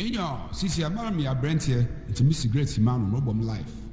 ɛnyɛ ɔ sisi amara mi aberanteɛ ntumi cigarette ma no mɔbɔ mu life.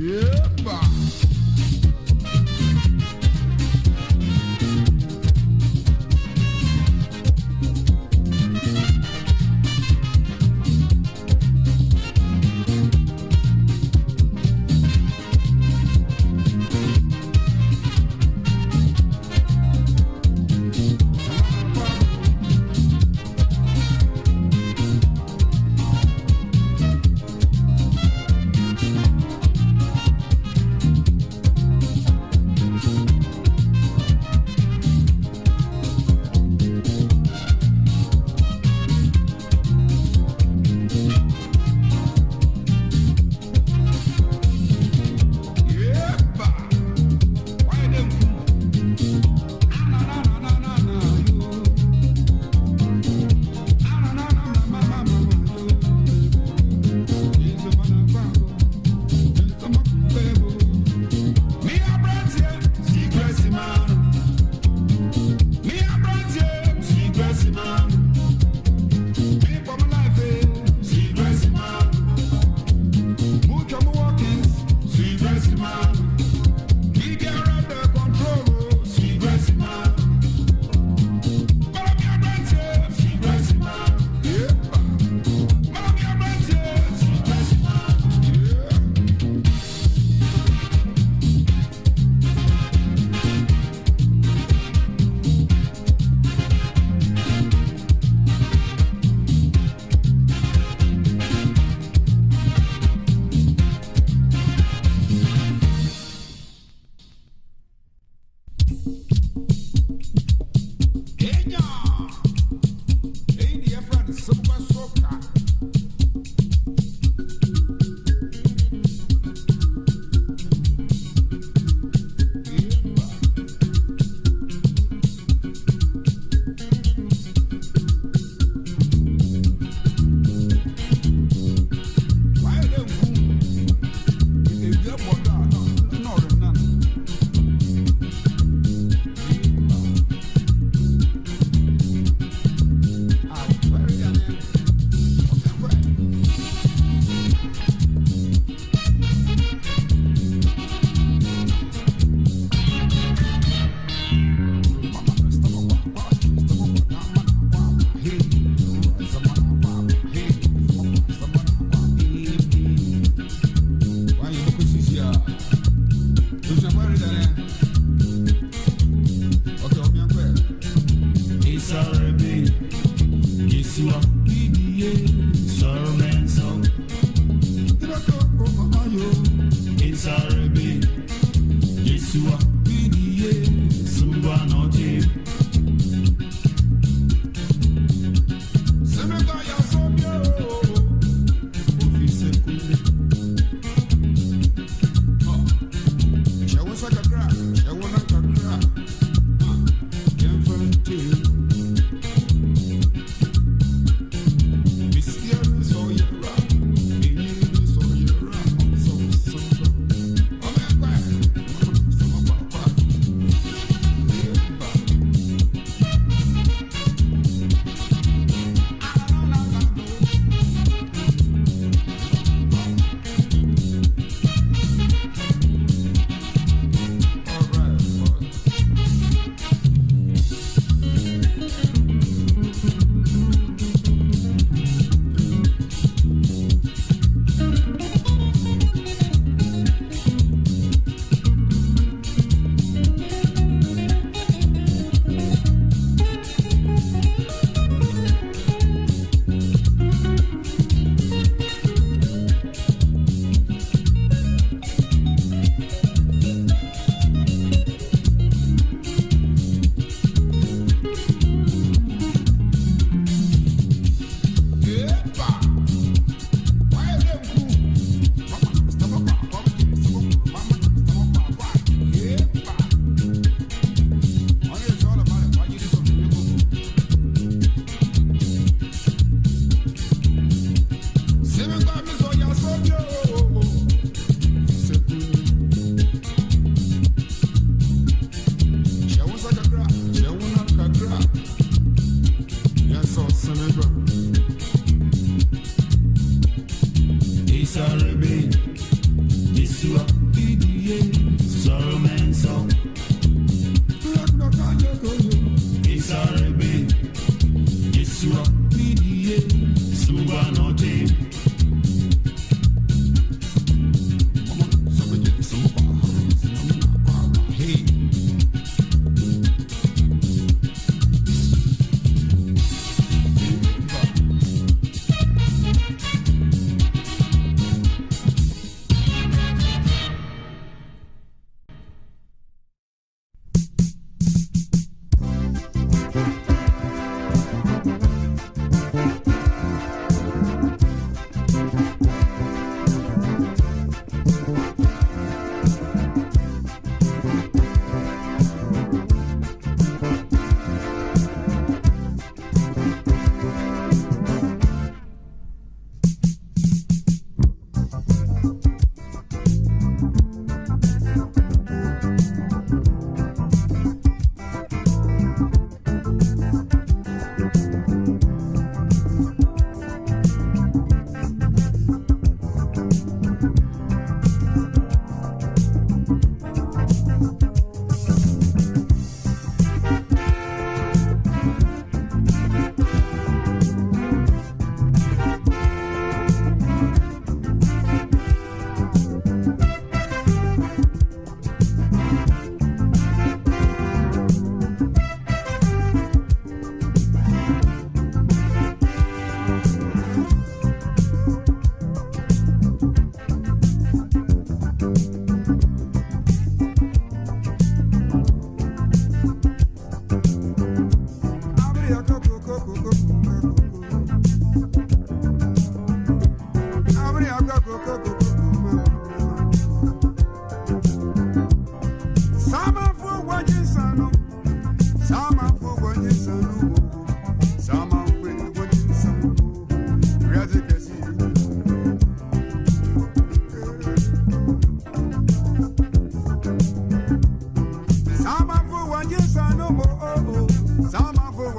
Yéèbà.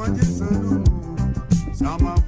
what no said. Some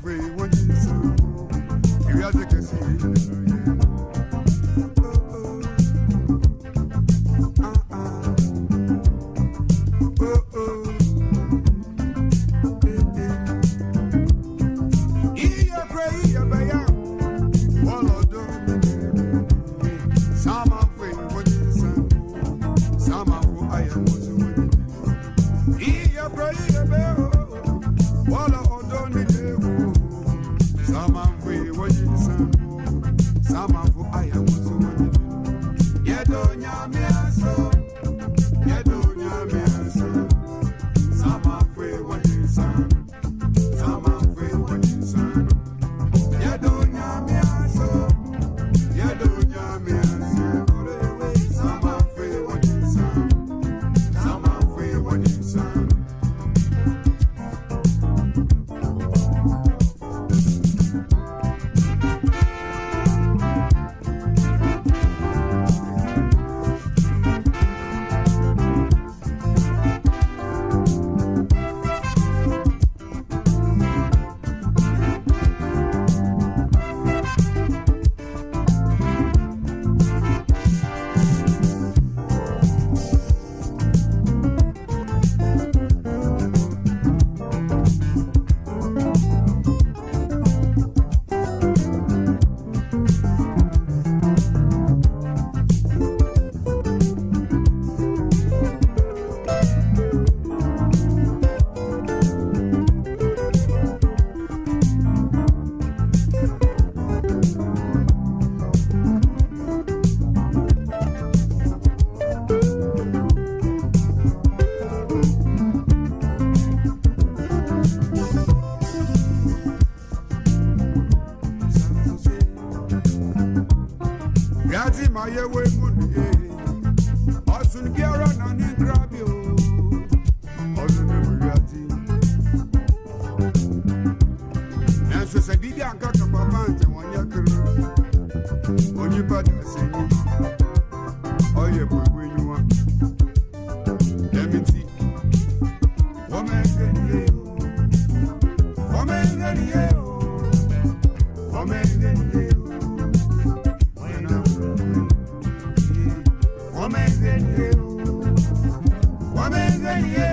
yeah.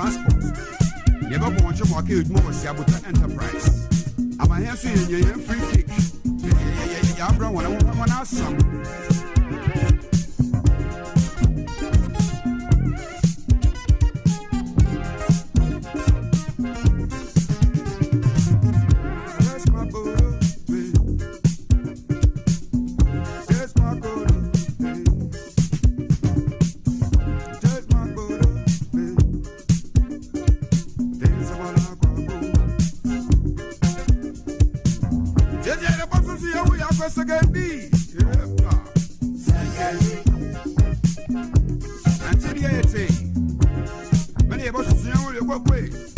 transport. Yɛbɛbɔ wɔn nkyɛn more edwuma wɔ siabota enterprise. Amanyɛ nso yɛ nyɛ yɛn free kick. Yɛ yɛ yɛ yɛ abira wɔn wɔn asam. away.